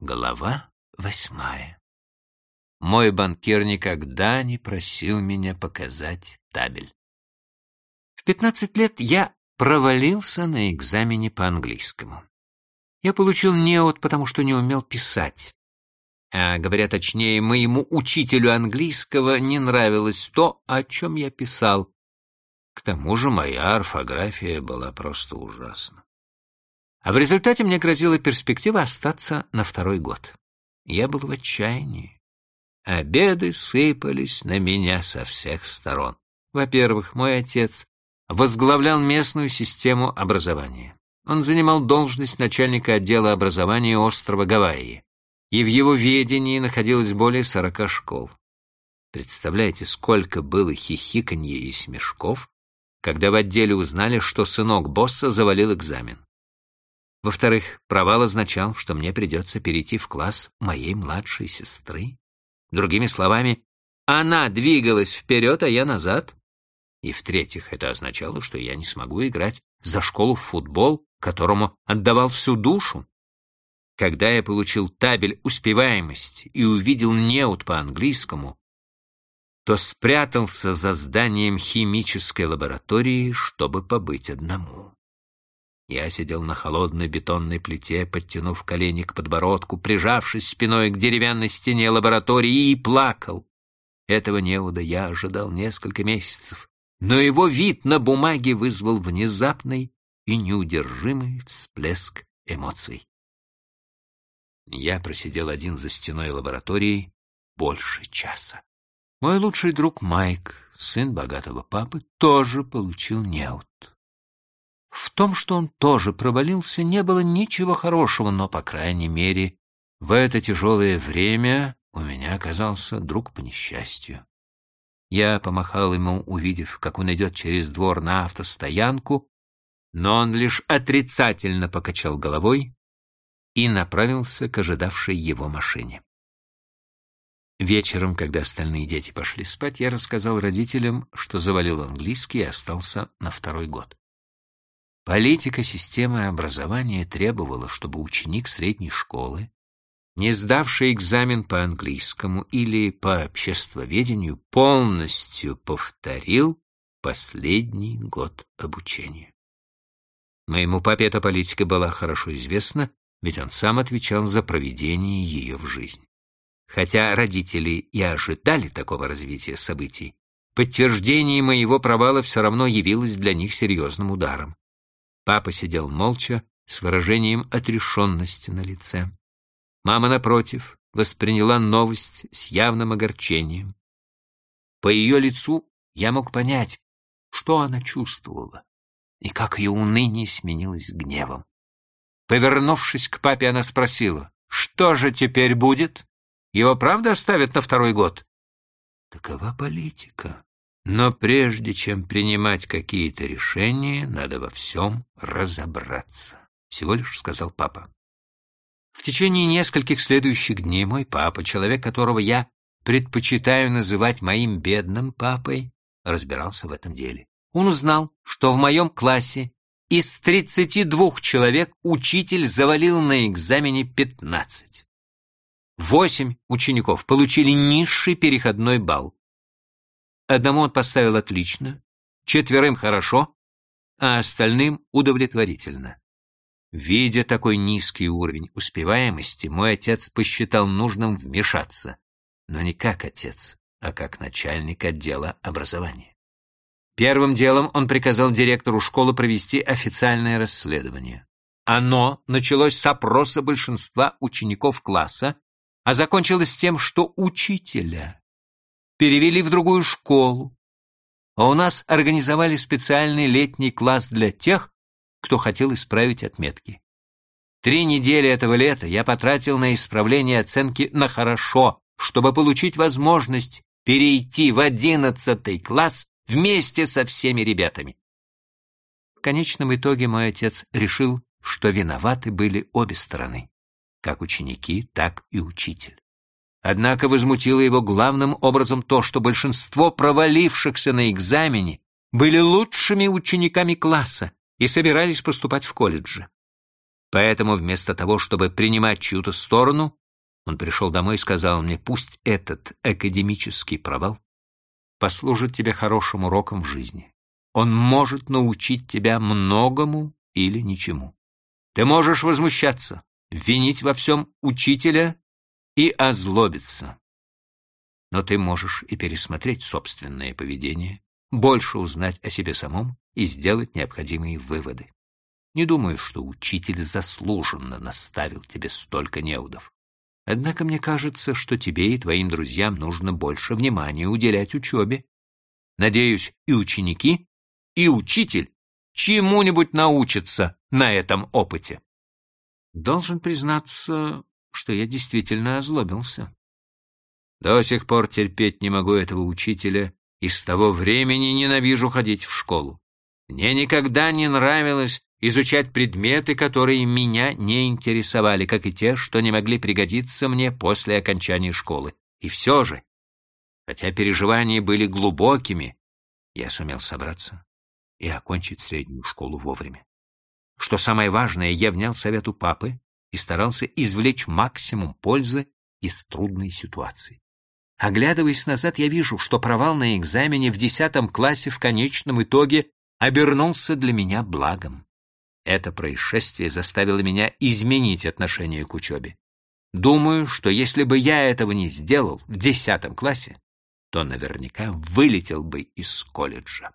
Глава восьмая. Мой банкир никогда не просил меня показать табель. В пятнадцать лет я провалился на экзамене по английскому. Я получил неот, потому что не умел писать. А, говоря точнее, моему учителю английского не нравилось то, о чем я писал. К тому же моя орфография была просто ужасна. А в результате мне грозила перспектива остаться на второй год. Я был в отчаянии. Обеды сыпались на меня со всех сторон. Во-первых, мой отец возглавлял местную систему образования. Он занимал должность начальника отдела образования острова Гавайи, и в его ведении находилось более сорока школ. Представляете, сколько было хихиканье и смешков, когда в отделе узнали, что сынок босса завалил экзамен. Во-вторых, провал означал, что мне придется перейти в класс моей младшей сестры. Другими словами, она двигалась вперед, а я назад. И в-третьих, это означало, что я не смогу играть за школу в футбол, которому отдавал всю душу. Когда я получил табель успеваемости и увидел неуд по-английскому, то спрятался за зданием химической лаборатории, чтобы побыть одному. Я сидел на холодной бетонной плите, подтянув колени к подбородку, прижавшись спиной к деревянной стене лаборатории и плакал. Этого неуда я ожидал несколько месяцев, но его вид на бумаге вызвал внезапный и неудержимый всплеск эмоций. Я просидел один за стеной лаборатории больше часа. Мой лучший друг Майк, сын богатого папы, тоже получил неуд. В том, что он тоже провалился, не было ничего хорошего, но, по крайней мере, в это тяжелое время у меня оказался друг по несчастью. Я помахал ему, увидев, как он идет через двор на автостоянку, но он лишь отрицательно покачал головой и направился к ожидавшей его машине. Вечером, когда остальные дети пошли спать, я рассказал родителям, что завалил английский и остался на второй год. Политика системы образования требовала, чтобы ученик средней школы, не сдавший экзамен по английскому или по обществоведению, полностью повторил последний год обучения. Моему папе эта политика была хорошо известна, ведь он сам отвечал за проведение ее в жизнь. Хотя родители и ожидали такого развития событий, подтверждение моего провала все равно явилось для них серьезным ударом. Папа сидел молча, с выражением отрешенности на лице. Мама, напротив, восприняла новость с явным огорчением. По ее лицу я мог понять, что она чувствовала, и как ее уныние сменилось гневом. Повернувшись к папе, она спросила, «Что же теперь будет? Его правда оставят на второй год?» «Такова политика», но прежде чем принимать какие-то решения, надо во всем разобраться, — всего лишь сказал папа. В течение нескольких следующих дней мой папа, человек которого я предпочитаю называть моим бедным папой, разбирался в этом деле. Он узнал, что в моем классе из 32 человек учитель завалил на экзамене 15. Восемь учеников получили низший переходной балл, Одному он поставил отлично, четверым хорошо, а остальным удовлетворительно. Видя такой низкий уровень успеваемости, мой отец посчитал нужным вмешаться, но не как отец, а как начальник отдела образования. Первым делом он приказал директору школы провести официальное расследование. Оно началось с опроса большинства учеников класса, а закончилось тем, что учителя перевели в другую школу, а у нас организовали специальный летний класс для тех, кто хотел исправить отметки. Три недели этого лета я потратил на исправление оценки на «хорошо», чтобы получить возможность перейти в одиннадцатый класс вместе со всеми ребятами. В конечном итоге мой отец решил, что виноваты были обе стороны, как ученики, так и учитель. Однако возмутило его главным образом то, что большинство провалившихся на экзамене были лучшими учениками класса и собирались поступать в колледжи. Поэтому вместо того, чтобы принимать чью-то сторону, он пришел домой и сказал мне, пусть этот академический провал послужит тебе хорошим уроком в жизни. Он может научить тебя многому или ничему. Ты можешь возмущаться, винить во всем учителя и озлобиться. Но ты можешь и пересмотреть собственное поведение, больше узнать о себе самом и сделать необходимые выводы. Не думаю, что учитель заслуженно наставил тебе столько неудов. Однако мне кажется, что тебе и твоим друзьям нужно больше внимания уделять учебе. Надеюсь, и ученики, и учитель чему-нибудь научатся на этом опыте. Должен признаться, что я действительно озлобился. До сих пор терпеть не могу этого учителя, и с того времени ненавижу ходить в школу. Мне никогда не нравилось изучать предметы, которые меня не интересовали, как и те, что не могли пригодиться мне после окончания школы. И все же, хотя переживания были глубокими, я сумел собраться и окончить среднюю школу вовремя. Что самое важное, я внял совету папы и старался извлечь максимум пользы из трудной ситуации. Оглядываясь назад, я вижу, что провал на экзамене в десятом классе в конечном итоге обернулся для меня благом. Это происшествие заставило меня изменить отношение к учебе. Думаю, что если бы я этого не сделал в десятом классе, то наверняка вылетел бы из колледжа.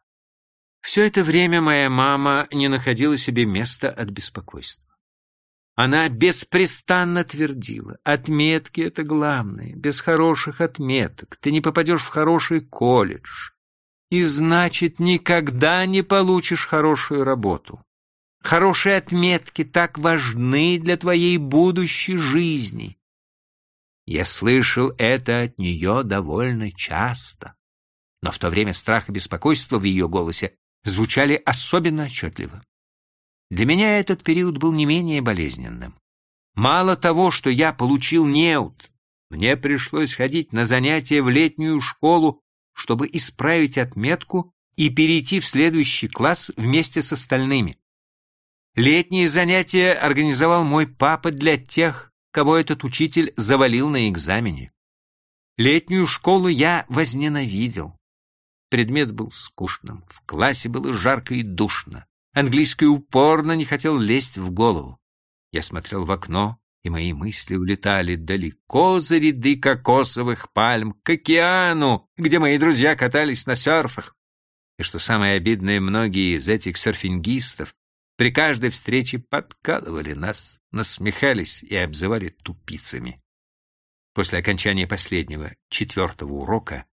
Все это время моя мама не находила себе места от беспокойства. Она беспрестанно твердила, отметки — это главное, без хороших отметок ты не попадешь в хороший колледж, и значит, никогда не получишь хорошую работу. Хорошие отметки так важны для твоей будущей жизни. Я слышал это от нее довольно часто, но в то время страх и беспокойство в ее голосе звучали особенно отчетливо. Для меня этот период был не менее болезненным. Мало того, что я получил неуд, мне пришлось ходить на занятия в летнюю школу, чтобы исправить отметку и перейти в следующий класс вместе с остальными. Летние занятия организовал мой папа для тех, кого этот учитель завалил на экзамене. Летнюю школу я возненавидел. Предмет был скучным, в классе было жарко и душно. Английский упорно не хотел лезть в голову. Я смотрел в окно, и мои мысли улетали далеко за ряды кокосовых пальм, к океану, где мои друзья катались на серфах. И что самое обидное, многие из этих серфингистов при каждой встрече подкалывали нас, насмехались и обзывали тупицами. После окончания последнего, четвертого урока,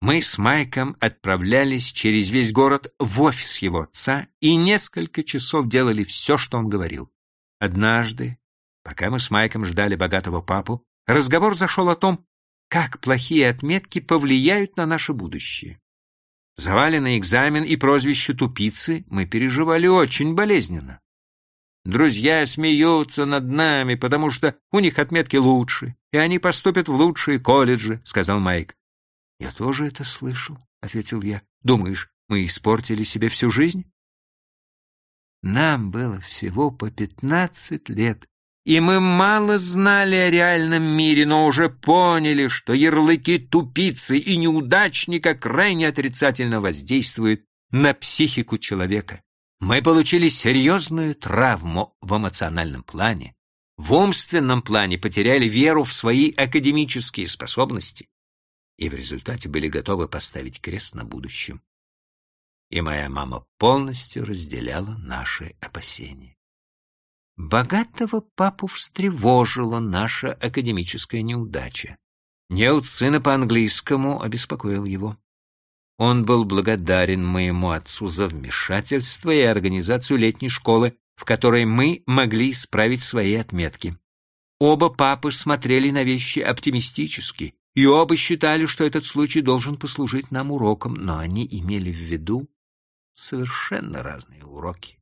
мы с Майком отправлялись через весь город в офис его отца и несколько часов делали все, что он говорил. Однажды, пока мы с Майком ждали богатого папу, разговор зашел о том, как плохие отметки повлияют на наше будущее. Заваленный экзамен и прозвище тупицы мы переживали очень болезненно. Друзья смеются над нами, потому что у них отметки лучше, и они поступят в лучшие колледжи, — сказал Майк. — Я тоже это слышал, — ответил я. — Думаешь, мы испортили себе всю жизнь? Нам было всего по пятнадцать лет, и мы мало знали о реальном мире, но уже поняли, что ярлыки тупицы и неудачника крайне отрицательно воздействуют на психику человека. Мы получили серьезную травму в эмоциональном плане, в умственном плане потеряли веру в свои академические способности и в результате были готовы поставить крест на будущем. И моя мама полностью разделяла наши опасения. Богатого папу встревожила наша академическая неудача. Неуд сына по-английскому обеспокоил его. Он был благодарен моему отцу за вмешательство и организацию летней школы, в которой мы могли исправить свои отметки. Оба папы смотрели на вещи оптимистически, и оба считали, что этот случай должен послужить нам уроком, но они имели в виду совершенно разные уроки.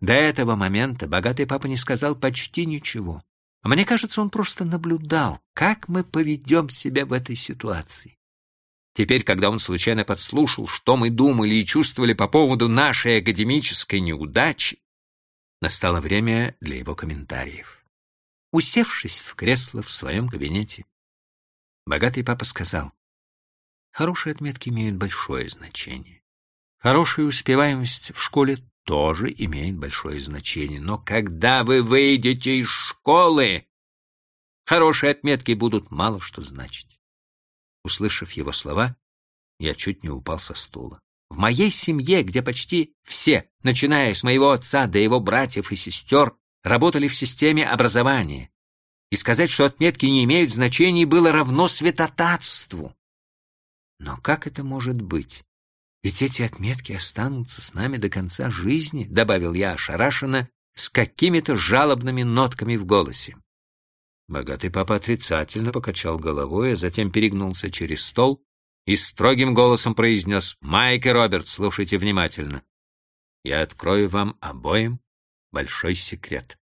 До этого момента богатый папа не сказал почти ничего. А мне кажется, он просто наблюдал, как мы поведем себя в этой ситуации. Теперь, когда он случайно подслушал, что мы думали и чувствовали по поводу нашей академической неудачи, Настало время для его комментариев. Усевшись в кресло в своем кабинете, богатый папа сказал, «Хорошие отметки имеют большое значение. Хорошая успеваемость в школе тоже имеет большое значение. Но когда вы выйдете из школы, хорошие отметки будут мало что значить». Услышав его слова, я чуть не упал со стула. В моей семье, где почти все, начиная с моего отца до его братьев и сестер, работали в системе образования, и сказать, что отметки не имеют значения, было равно святотатству. Но как это может быть? Ведь эти отметки останутся с нами до конца жизни, — добавил я ошарашенно, с какими-то жалобными нотками в голосе. Богатый папа отрицательно покачал головой, а затем перегнулся через стол и строгим голосом произнес «Майк и Роберт, слушайте внимательно. Я открою вам обоим большой секрет».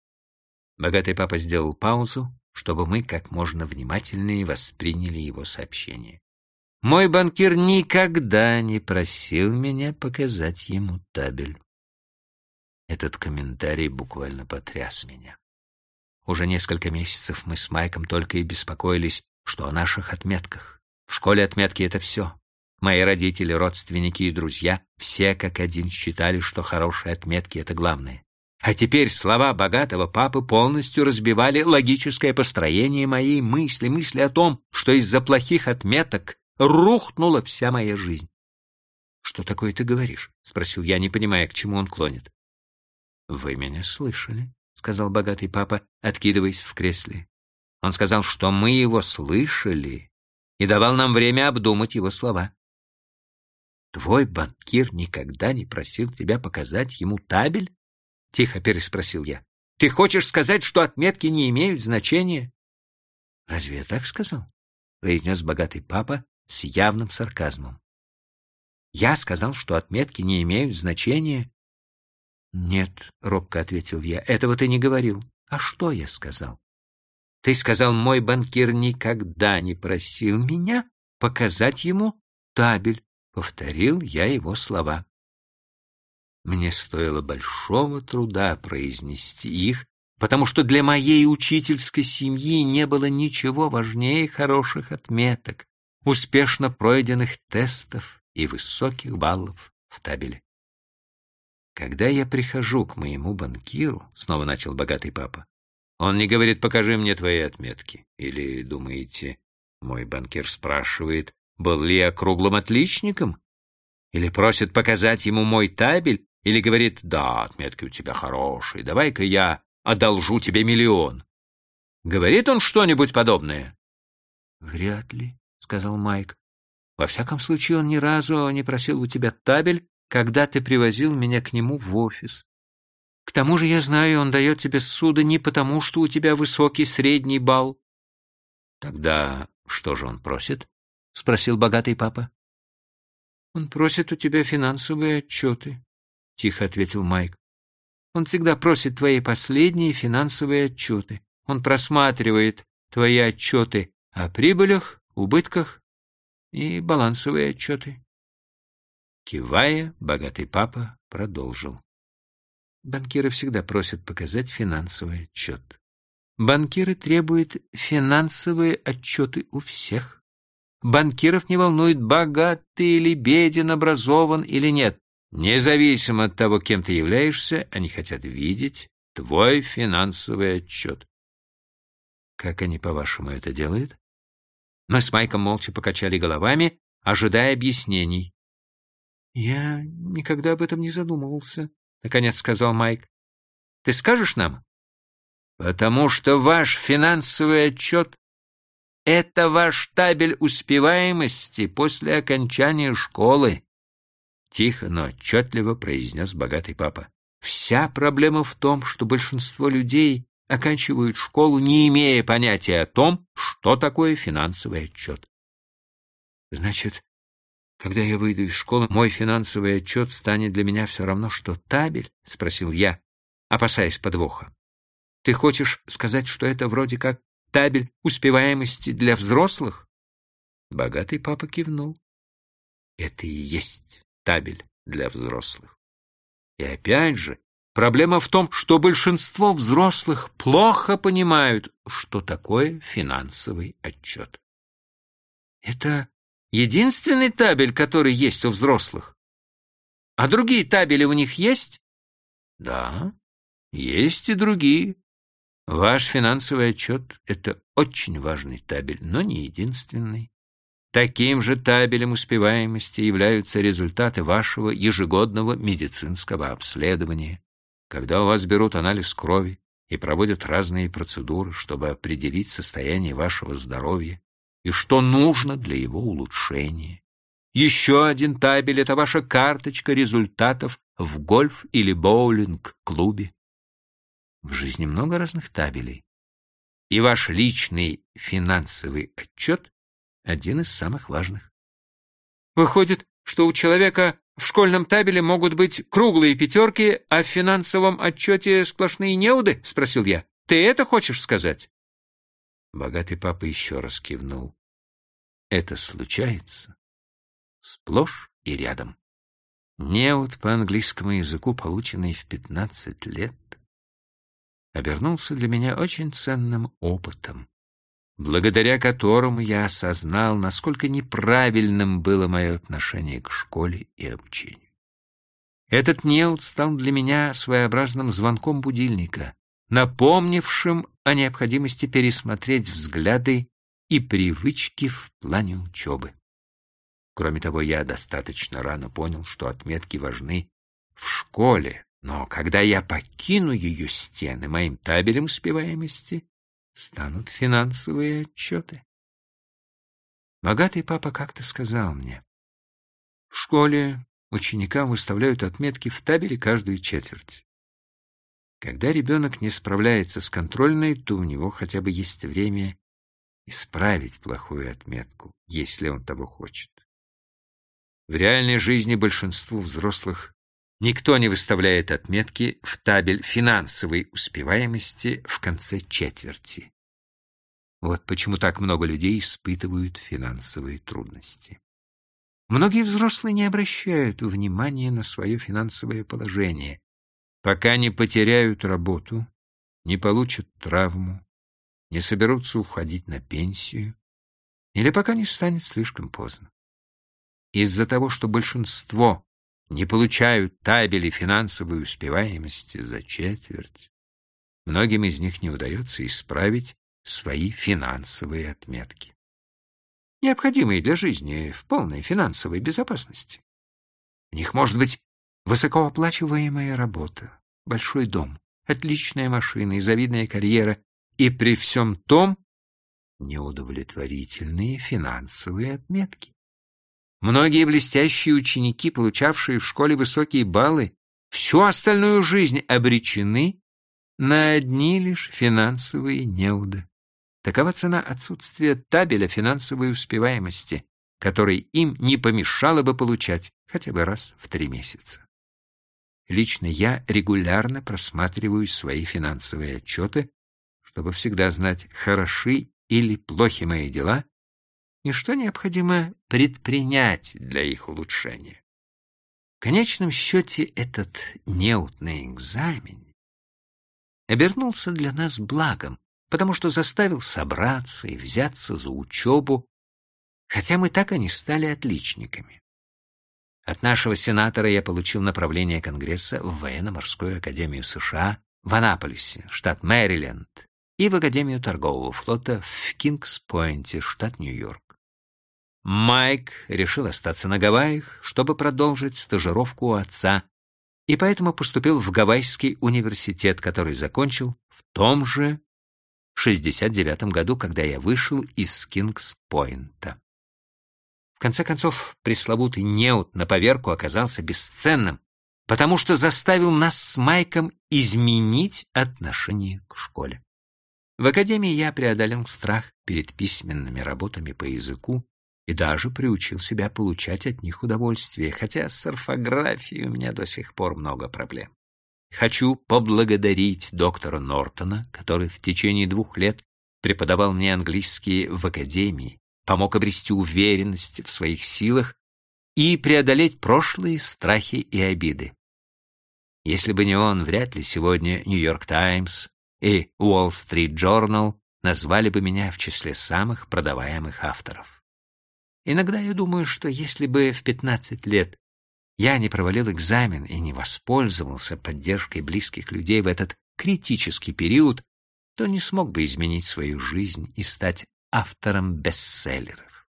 Богатый папа сделал паузу, чтобы мы как можно внимательнее восприняли его сообщение. Мой банкир никогда не просил меня показать ему табель. Этот комментарий буквально потряс меня. Уже несколько месяцев мы с Майком только и беспокоились, что о наших отметках. В школе отметки — это все. Мои родители, родственники и друзья все как один считали, что хорошие отметки — это главное. А теперь слова богатого папы полностью разбивали логическое построение моей мысли, мысли о том, что из-за плохих отметок рухнула вся моя жизнь. «Что такое ты говоришь?» — спросил я, не понимая, к чему он клонит. «Вы меня слышали», — сказал богатый папа, откидываясь в кресле. Он сказал, что мы его слышали и давал нам время обдумать его слова. «Твой банкир никогда не просил тебя показать ему табель?» — тихо переспросил я. «Ты хочешь сказать, что отметки не имеют значения?» «Разве я так сказал?» — произнес богатый папа с явным сарказмом. «Я сказал, что отметки не имеют значения?» «Нет», — робко ответил я, — «этого ты не говорил. А что я сказал?» Ты сказал, мой банкир никогда не просил меня показать ему табель. Повторил я его слова. Мне стоило большого труда произнести их, потому что для моей учительской семьи не было ничего важнее хороших отметок, успешно пройденных тестов и высоких баллов в табеле. Когда я прихожу к моему банкиру, снова начал богатый папа, он не говорит, покажи мне твои отметки. Или, думаете, мой банкир спрашивает, был ли я круглым отличником? Или просит показать ему мой табель? Или говорит, да, отметки у тебя хорошие, давай-ка я одолжу тебе миллион. Говорит он что-нибудь подобное? Вряд ли, сказал Майк. Во всяком случае, он ни разу не просил у тебя табель, когда ты привозил меня к нему в офис. К тому же я знаю, он дает тебе ссуды не потому, что у тебя высокий средний балл. — Тогда что же он просит? — спросил богатый папа. — Он просит у тебя финансовые отчеты, — тихо ответил Майк. — Он всегда просит твои последние финансовые отчеты. Он просматривает твои отчеты о прибылях, убытках и балансовые отчеты. Кивая, богатый папа продолжил. Банкиры всегда просят показать финансовый отчет. Банкиры требуют финансовые отчеты у всех. Банкиров не волнует, богат ты или беден, образован или нет. Независимо от того, кем ты являешься, они хотят видеть твой финансовый отчет. Как они, по-вашему, это делают? Мы с Майком молча покачали головами, ожидая объяснений. Я никогда об этом не задумывался, — наконец сказал Майк. — Ты скажешь нам? — Потому что ваш финансовый отчет — это ваш табель успеваемости после окончания школы. Тихо, но отчетливо произнес богатый папа. Вся проблема в том, что большинство людей оканчивают школу, не имея понятия о том, что такое финансовый отчет. Значит, когда я выйду из школы, мой финансовый отчет станет для меня все равно, что табель? — спросил я, опасаясь подвоха. — Ты хочешь сказать, что это вроде как табель успеваемости для взрослых? Богатый папа кивнул. Это и есть табель для взрослых. И опять же, Проблема в том, что большинство взрослых плохо понимают, что такое финансовый отчет. Это единственный табель, который есть у взрослых. А другие табели у них есть? Да, есть и другие. Ваш финансовый отчет — это очень важный табель, но не единственный. Таким же табелем успеваемости являются результаты вашего ежегодного медицинского обследования, когда у вас берут анализ крови и проводят разные процедуры, чтобы определить состояние вашего здоровья и что нужно для его улучшения. Еще один табель — это ваша карточка результатов в гольф- или боулинг-клубе. В жизни много разных табелей. И ваш личный финансовый отчет — один из самых важных. Выходит, что у человека в школьном табеле могут быть круглые пятерки, а в финансовом отчете сплошные неуды? — спросил я. — Ты это хочешь сказать? Богатый папа еще раз кивнул. — Это случается сплошь и рядом. Неуд по английскому языку, полученный в пятнадцать лет, обернулся для меня очень ценным опытом, благодаря которому я осознал, насколько неправильным было мое отношение к школе и обучению. Этот неуд стал для меня своеобразным звонком будильника, напомнившим о необходимости пересмотреть взгляды и привычки в плане учебы. Кроме того, я достаточно рано понял, что отметки важны в школе, но когда я покину ее стены, моим табелем успеваемости станут финансовые отчеты. Богатый папа как-то сказал мне, в школе ученикам выставляют отметки в табеле каждую четверть. Когда ребенок не справляется с контрольной, то у него хотя бы есть время исправить плохую отметку, если он того хочет. В реальной жизни большинству взрослых никто не выставляет отметки в табель финансовой успеваемости в конце четверти. Вот почему так много людей испытывают финансовые трудности. Многие взрослые не обращают внимания на свое финансовое положение, пока не потеряют работу, не получат травму, не соберутся уходить на пенсию или пока не станет слишком поздно. Из-за того, что большинство не получают табели финансовой успеваемости за четверть, многим из них не удается исправить свои финансовые отметки, необходимые для жизни в полной финансовой безопасности. У них может быть высокооплачиваемая работа, большой дом, отличная машина и завидная карьера, и при всем том неудовлетворительные финансовые отметки. Многие блестящие ученики, получавшие в школе высокие баллы, всю остальную жизнь обречены на одни лишь финансовые неуды. Такова цена отсутствия табеля финансовой успеваемости, который им не помешало бы получать хотя бы раз в три месяца. Лично я регулярно просматриваю свои финансовые отчеты, чтобы всегда знать, хороши или плохи мои дела и что необходимо предпринять для их улучшения. В конечном счете этот неутный экзамен обернулся для нас благом, потому что заставил собраться и взяться за учебу, хотя мы так и не стали отличниками. От нашего сенатора я получил направление Конгресса в военно-морскую академию США в Анаполисе, штат Мэриленд, и в Академию торгового флота в Кингс-Пойнте, штат Нью-Йорк. Майк решил остаться на Гавайях, чтобы продолжить стажировку у отца, и поэтому поступил в Гавайский университет, который закончил в том же 69 году, когда я вышел из Кингс-Пойнта. В конце концов, пресловутый неут на поверку оказался бесценным, потому что заставил нас с Майком изменить отношение к школе. В академии я преодолел страх перед письменными работами по языку и даже приучил себя получать от них удовольствие, хотя с орфографией у меня до сих пор много проблем. Хочу поблагодарить доктора Нортона, который в течение двух лет преподавал мне английский в академии, помог обрести уверенность в своих силах и преодолеть прошлые страхи и обиды. Если бы не он, вряд ли сегодня «Нью-Йорк Таймс» и «Уолл-стрит Джорнал» назвали бы меня в числе самых продаваемых авторов. Иногда я думаю, что если бы в 15 лет я не провалил экзамен и не воспользовался поддержкой близких людей в этот критический период, то не смог бы изменить свою жизнь и стать автором бестселлеров.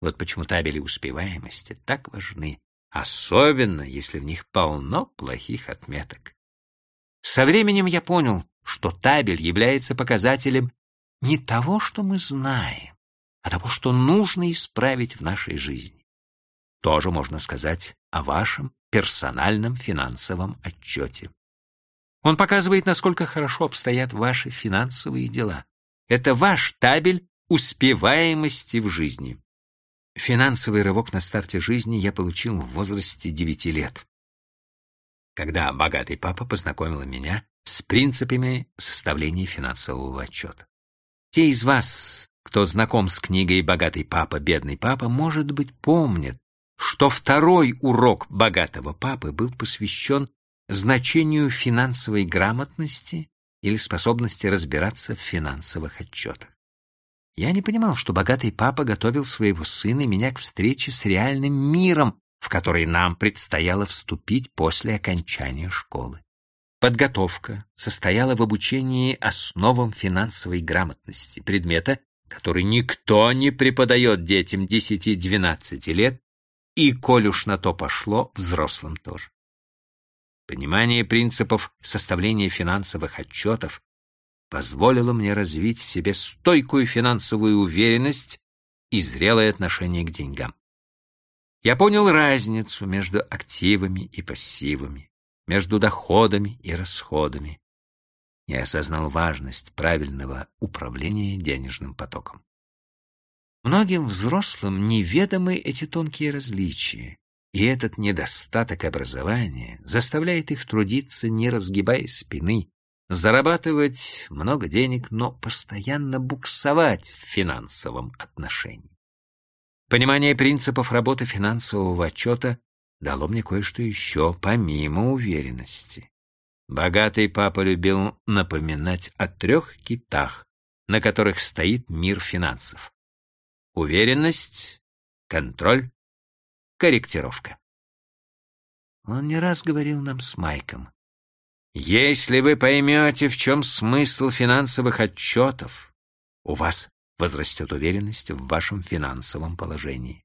Вот почему табели успеваемости так важны, особенно если в них полно плохих отметок. Со временем я понял, что табель является показателем не того, что мы знаем, а того, что нужно исправить в нашей жизни. Тоже можно сказать о вашем персональном финансовом отчете. Он показывает, насколько хорошо обстоят ваши финансовые дела. Это ваш табель успеваемости в жизни. Финансовый рывок на старте жизни я получил в возрасте 9 лет, когда богатый папа познакомил меня с принципами составления финансового отчета. Те из вас, кто знаком с книгой «Богатый папа, бедный папа», может быть, помнят, что второй урок богатого папы был посвящен значению финансовой грамотности или способности разбираться в финансовых отчетах. Я не понимал, что богатый папа готовил своего сына и меня к встрече с реальным миром, в который нам предстояло вступить после окончания школы. Подготовка состояла в обучении основам финансовой грамотности, предмета, который никто не преподает детям 10-12 лет, и, коль уж на то пошло, взрослым тоже. Понимание принципов составления финансовых отчетов позволило мне развить в себе стойкую финансовую уверенность и зрелое отношение к деньгам. Я понял разницу между активами и пассивами, между доходами и расходами. Я осознал важность правильного управления денежным потоком. Многим взрослым неведомы эти тонкие различия, и этот недостаток образования заставляет их трудиться, не разгибая спины, зарабатывать много денег, но постоянно буксовать в финансовом отношении. Понимание принципов работы финансового отчета дало мне кое-что еще, помимо уверенности. Богатый папа любил напоминать о трех китах, на которых стоит мир финансов. Уверенность, контроль, корректировка. Он не раз говорил нам с Майком. Если вы поймете, в чем смысл финансовых отчетов, у вас возрастет уверенность в вашем финансовом положении.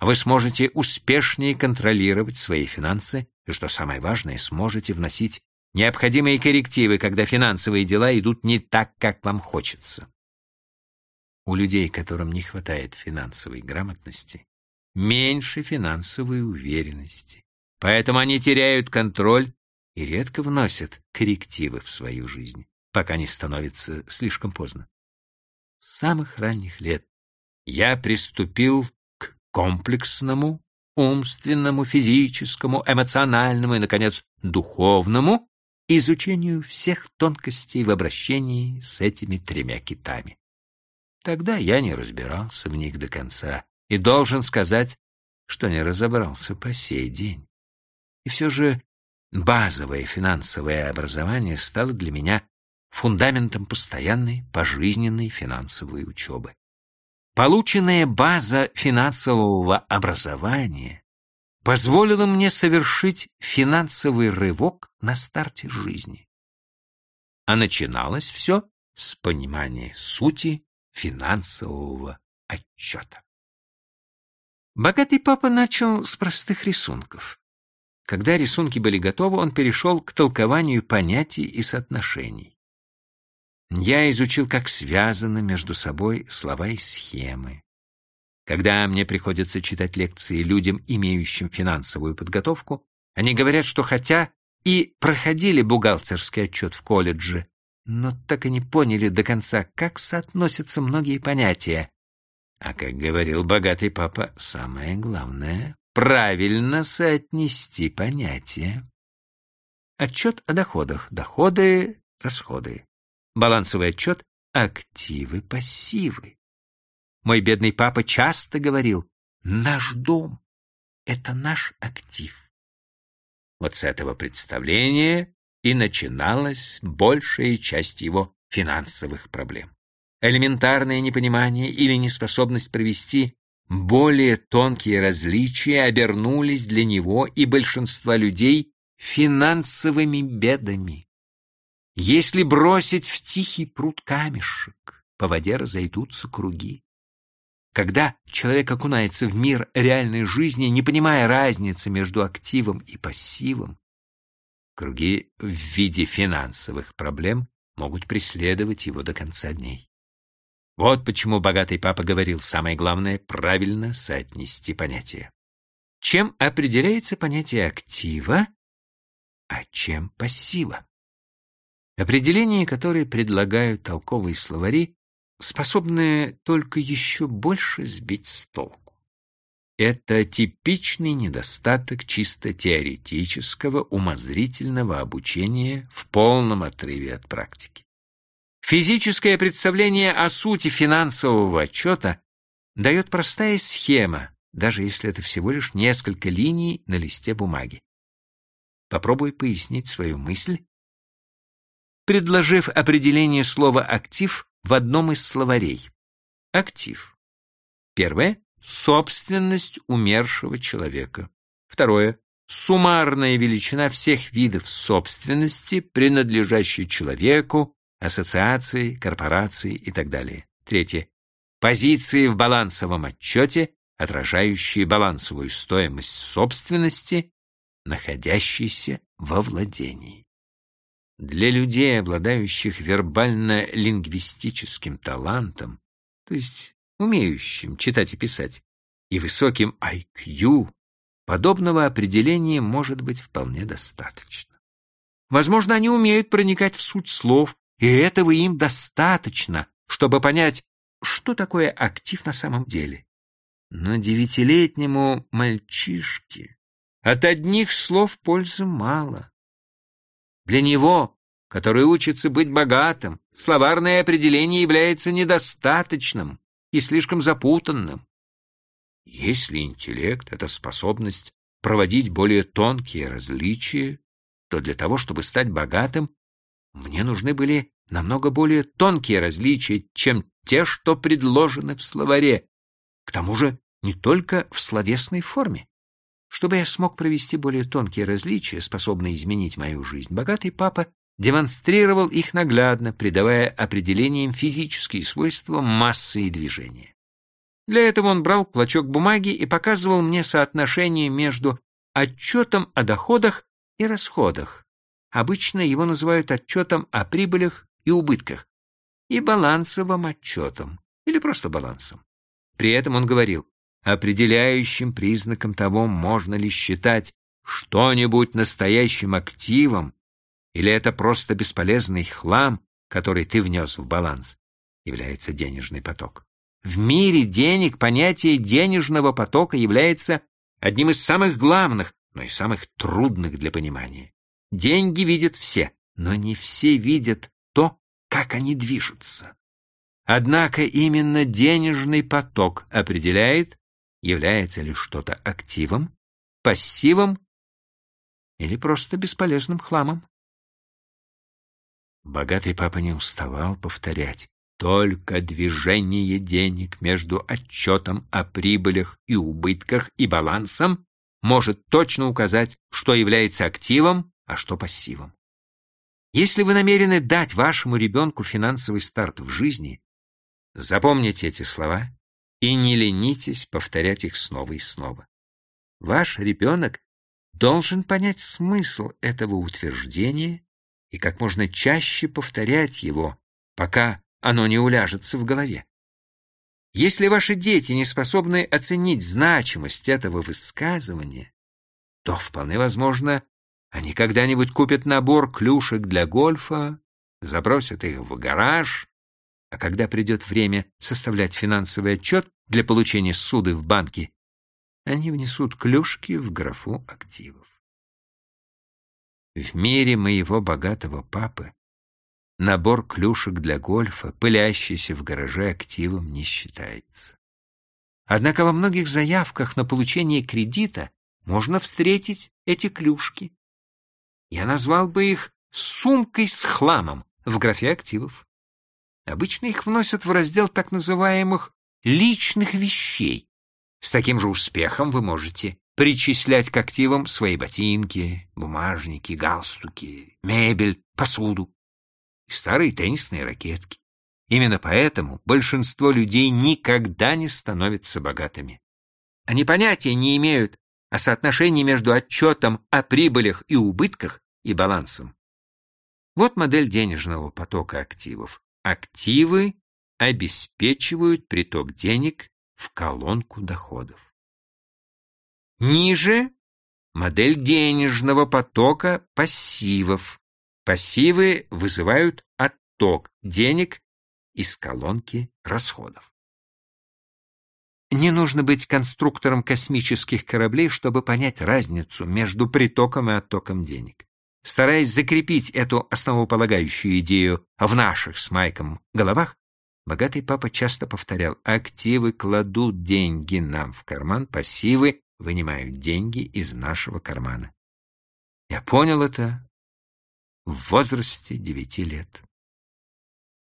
Вы сможете успешнее контролировать свои финансы и, что самое важное, сможете вносить необходимые коррективы, когда финансовые дела идут не так, как вам хочется. У людей, которым не хватает финансовой грамотности, меньше финансовой уверенности. Поэтому они теряют контроль и редко вносят коррективы в свою жизнь, пока не становится слишком поздно. С самых ранних лет я приступил к комплексному, умственному, физическому, эмоциональному и, наконец, духовному изучению всех тонкостей в обращении с этими тремя китами. Тогда я не разбирался в них до конца и должен сказать, что не разобрался по сей день. И все же базовое финансовое образование стало для меня фундаментом постоянной пожизненной финансовой учебы. Полученная база финансового образования позволила мне совершить финансовый рывок на старте жизни. А начиналось все с понимания сути финансового отчета. Богатый папа начал с простых рисунков. Когда рисунки были готовы, он перешел к толкованию понятий и соотношений. Я изучил, как связаны между собой слова и схемы. Когда мне приходится читать лекции людям, имеющим финансовую подготовку, они говорят, что хотя и проходили бухгалтерский отчет в колледже, но так и не поняли до конца, как соотносятся многие понятия. А как говорил богатый папа, самое главное — правильно соотнести понятия. Отчет о доходах. Доходы, расходы. Балансовый отчет — активы, пассивы. Мой бедный папа часто говорил, наш дом — это наш актив. Вот с этого представления и начиналась большая часть его финансовых проблем. Элементарное непонимание или неспособность провести более тонкие различия обернулись для него и большинства людей финансовыми бедами. Если бросить в тихий пруд камешек, по воде разойдутся круги. Когда человек окунается в мир реальной жизни, не понимая разницы между активом и пассивом, круги в виде финансовых проблем могут преследовать его до конца дней. Вот почему богатый папа говорил, самое главное — правильно соотнести понятия. Чем определяется понятие актива, а чем пассива? Определения, которые предлагают толковые словари, способны только еще больше сбить с толку. Это типичный недостаток чисто теоретического умозрительного обучения в полном отрыве от практики. Физическое представление о сути финансового отчета дает простая схема, даже если это всего лишь несколько линий на листе бумаги. Попробуй пояснить свою мысль, предложив определение слова «актив» в одном из словарей. Актив. Первое — собственность умершего человека. Второе — суммарная величина всех видов собственности, принадлежащей человеку, ассоциации, корпорации и так далее. Третье. Позиции в балансовом отчете, отражающие балансовую стоимость собственности, находящейся во владении. Для людей, обладающих вербально-лингвистическим талантом, то есть умеющим читать и писать, и высоким IQ, подобного определения может быть вполне достаточно. Возможно, они умеют проникать в суть слов, и этого им достаточно, чтобы понять, что такое актив на самом деле. Но девятилетнему мальчишке от одних слов пользы мало. Для него, который учится быть богатым, словарное определение является недостаточным и слишком запутанным. Если интеллект — это способность проводить более тонкие различия, то для того, чтобы стать богатым, мне нужны были намного более тонкие различия, чем те, что предложены в словаре. К тому же не только в словесной форме. Чтобы я смог провести более тонкие различия, способные изменить мою жизнь, богатый папа демонстрировал их наглядно, придавая определениям физические свойства массы и движения. Для этого он брал клочок бумаги и показывал мне соотношение между отчетом о доходах и расходах, Обычно его называют отчетом о прибылях и убытках, и балансовым отчетом, или просто балансом. При этом он говорил, определяющим признаком того, можно ли считать что-нибудь настоящим активом, или это просто бесполезный хлам, который ты внес в баланс, является денежный поток. В мире денег понятие денежного потока является одним из самых главных, но и самых трудных для понимания. Деньги видят все, но не все видят то, как они движутся. Однако именно денежный поток определяет, является ли что-то активом, пассивом или просто бесполезным хламом. Богатый папа не уставал повторять. Только движение денег между отчетом о прибылях и убытках и балансом может точно указать, что является активом, а что пассивом. Если вы намерены дать вашему ребенку финансовый старт в жизни, запомните эти слова и не ленитесь повторять их снова и снова. Ваш ребенок должен понять смысл этого утверждения и как можно чаще повторять его, пока оно не уляжется в голове. Если ваши дети не способны оценить значимость этого высказывания, то вполне возможно, они когда-нибудь купят набор клюшек для гольфа, забросят их в гараж, а когда придет время составлять финансовый отчет для получения суды в банке, они внесут клюшки в графу активов. В мире моего богатого папы набор клюшек для гольфа, пылящийся в гараже активом, не считается. Однако во многих заявках на получение кредита можно встретить эти клюшки. Я назвал бы их сумкой с хламом в графе активов. Обычно их вносят в раздел так называемых личных вещей. С таким же успехом вы можете причислять к активам свои ботинки, бумажники, галстуки, мебель, посуду и старые теннисные ракетки. Именно поэтому большинство людей никогда не становятся богатыми. Они понятия не имеют о соотношении между отчетом о прибылях и убытках и балансом. Вот модель денежного потока активов. Активы обеспечивают приток денег в колонку доходов. Ниже модель денежного потока пассивов. Пассивы вызывают отток денег из колонки расходов. Не нужно быть конструктором космических кораблей, чтобы понять разницу между притоком и оттоком денег. Стараясь закрепить эту основополагающую идею в наших с Майком головах, богатый папа часто повторял, активы кладут деньги нам в карман, пассивы вынимают деньги из нашего кармана. Я понял это в возрасте девяти лет.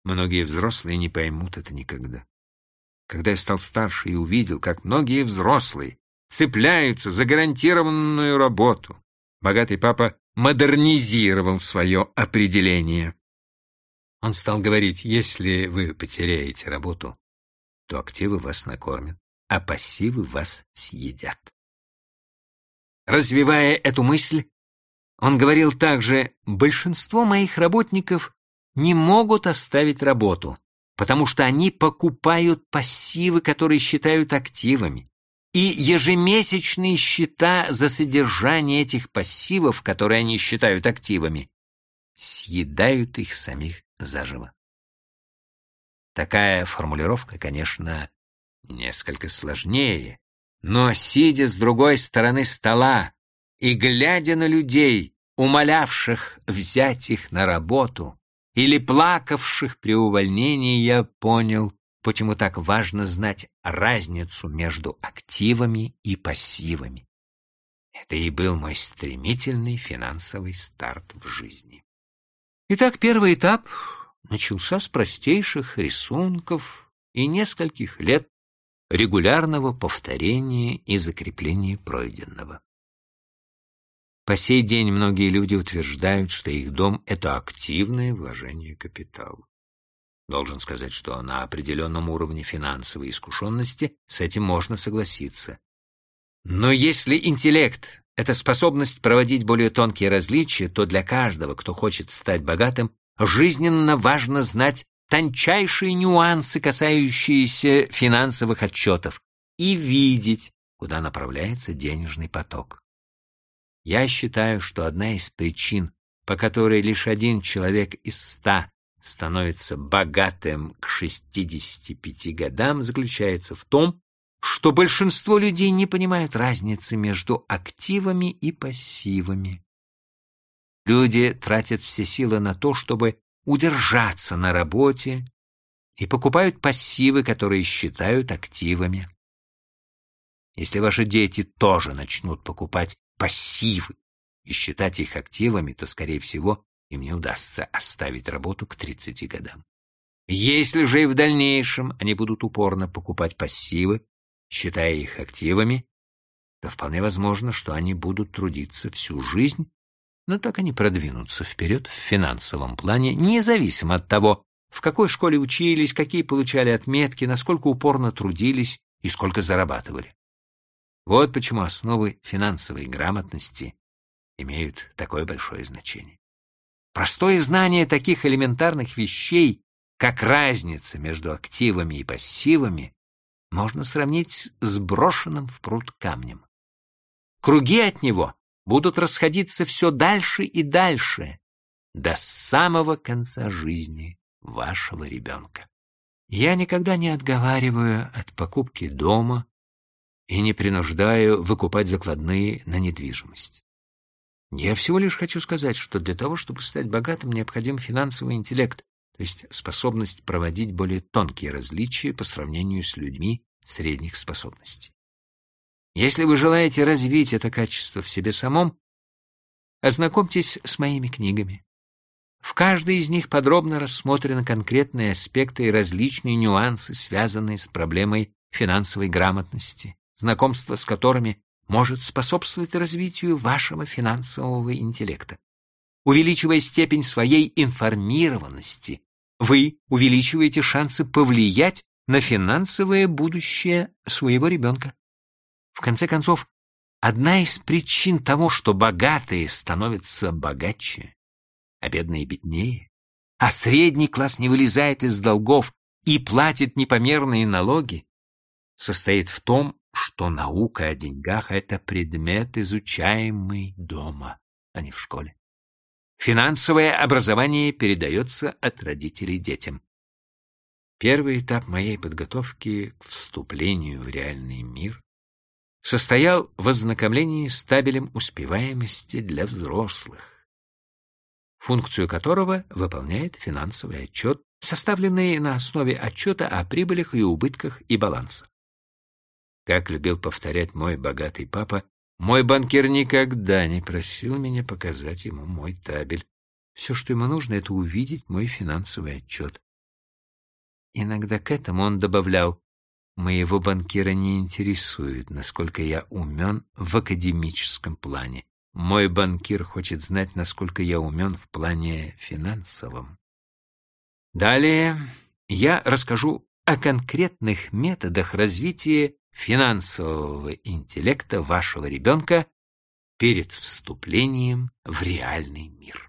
Многие взрослые не поймут это никогда. Когда я стал старше и увидел, как многие взрослые цепляются за гарантированную работу, богатый папа модернизировал свое определение. Он стал говорить, если вы потеряете работу, то активы вас накормят, а пассивы вас съедят. Развивая эту мысль, он говорил также, большинство моих работников не могут оставить работу, потому что они покупают пассивы, которые считают активами, и ежемесячные счета за содержание этих пассивов, которые они считают активами, съедают их самих заживо. Такая формулировка, конечно, несколько сложнее, но, сидя с другой стороны стола и глядя на людей, умолявших взять их на работу или плакавших при увольнении, я понял, почему так важно знать разницу между активами и пассивами. Это и был мой стремительный финансовый старт в жизни. Итак, первый этап начался с простейших рисунков и нескольких лет регулярного повторения и закрепления пройденного. По сей день многие люди утверждают, что их дом — это активное вложение капитала. Должен сказать, что на определенном уровне финансовой искушенности с этим можно согласиться. Но если интеллект — это способность проводить более тонкие различия, то для каждого, кто хочет стать богатым, жизненно важно знать тончайшие нюансы, касающиеся финансовых отчетов, и видеть, куда направляется денежный поток. Я считаю, что одна из причин, по которой лишь один человек из ста становится богатым к 65 годам, заключается в том, что большинство людей не понимают разницы между активами и пассивами. Люди тратят все силы на то, чтобы удержаться на работе и покупают пассивы, которые считают активами. Если ваши дети тоже начнут покупать пассивы и считать их активами, то, скорее всего, им не удастся оставить работу к 30 годам. Если же и в дальнейшем они будут упорно покупать пассивы, считая их активами, то вполне возможно, что они будут трудиться всю жизнь но так они продвинутся вперед в финансовом плане, независимо от того, в какой школе учились, какие получали отметки, насколько упорно трудились и сколько зарабатывали. Вот почему основы финансовой грамотности имеют такое большое значение. Простое знание таких элементарных вещей, как разница между активами и пассивами, можно сравнить с брошенным в пруд камнем. Круги от него будут расходиться все дальше и дальше, до самого конца жизни вашего ребенка. Я никогда не отговариваю от покупки дома и не принуждаю выкупать закладные на недвижимость. Я всего лишь хочу сказать, что для того, чтобы стать богатым, необходим финансовый интеллект, то есть способность проводить более тонкие различия по сравнению с людьми средних способностей. Если вы желаете развить это качество в себе самом, ознакомьтесь с моими книгами. В каждой из них подробно рассмотрены конкретные аспекты и различные нюансы, связанные с проблемой финансовой грамотности, знакомство с которыми может способствовать развитию вашего финансового интеллекта. Увеличивая степень своей информированности, вы увеличиваете шансы повлиять на финансовое будущее своего ребенка. В конце концов, одна из причин того, что богатые становятся богаче, а бедные беднее, а средний класс не вылезает из долгов и платит непомерные налоги, состоит в том, что наука о деньгах — это предмет, изучаемый дома, а не в школе. Финансовое образование передается от родителей детям. Первый этап моей подготовки к вступлению в реальный мир состоял в ознакомлении с табелем успеваемости для взрослых функцию которого выполняет финансовый отчет, составленный на основе отчета о прибылях и убытках и баланса. Как любил повторять мой богатый папа, мой банкир никогда не просил меня показать ему мой табель. Все, что ему нужно, это увидеть мой финансовый отчет. Иногда к этому он добавлял, моего банкира не интересует, насколько я умен в академическом плане. Мой банкир хочет знать, насколько я умен в плане финансовом. Далее я расскажу о конкретных методах развития финансового интеллекта вашего ребенка перед вступлением в реальный мир.